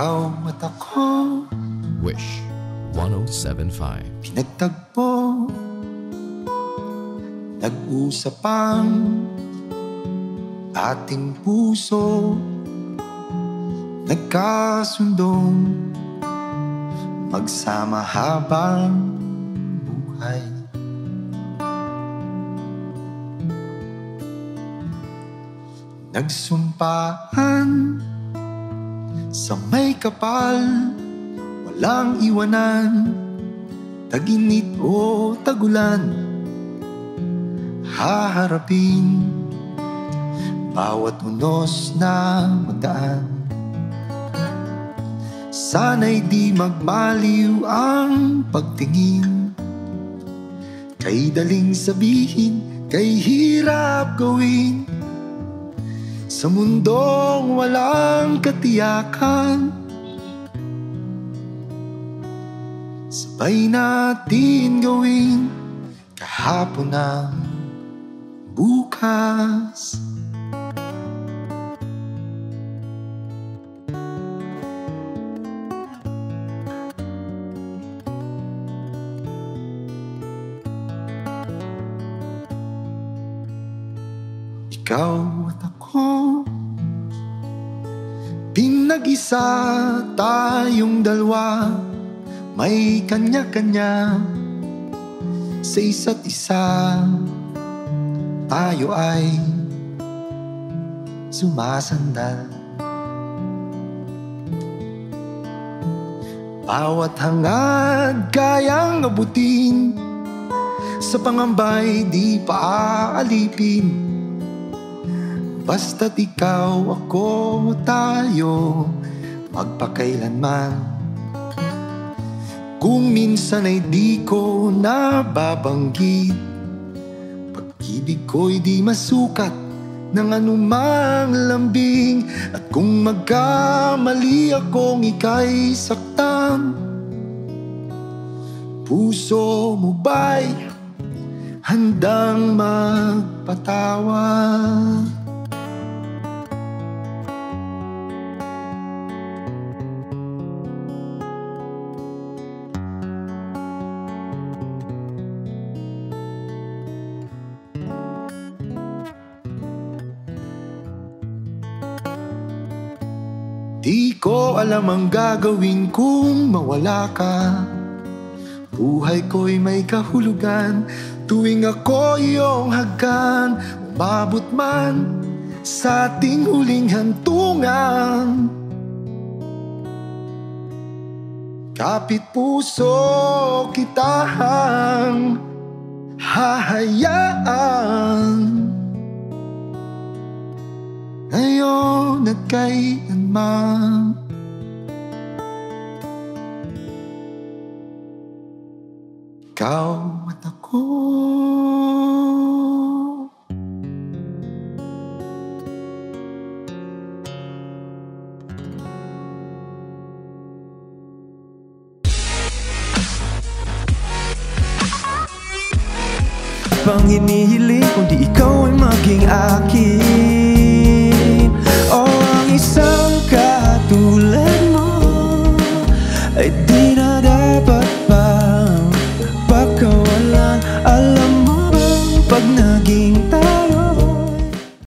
Ikaw at ako. Wish. 1075. Pinagtagpo. Nag-usap ang ating puso. Nagkasundong Magsama habang buhay. Nagsumpaan Sa may kapal Walang iwanan. Taginit o tagulan Haharapin Bawat unos na magdaan Sana'y di magmaliw ang pagtingin. Kay daling sabihin, kay hirap gawin Sa mundong walang katiyakan Sabay natin gawin kahapon ang bukas. Ikaw at ako Pinag-isa tayong dalawa May kanya-kanya. Sa isa't isa Tayo ay Sumasandal. Bawat hangad kayang abutin Sa pangambay di pa aalipin Basta't ikaw, ako, tayo Magpakailanman Kung minsan ay di ko nababanggit Pag-ibig ko'y di masukat ng anumang lambing At kung magkamali akong ika'y saktan Puso mo ba'y handang magpatawad? Di ko alam ang gagawin kung mawala ka. Buhay ko'y may kahulugan Tuwing ako iyong hagkan Umabot man sa ating huling hantungan. Kapit puso kitang hahayaan. Ngayon at kailanman Ikaw at ako. Pang hinihiling kundi ikaw ay maging akin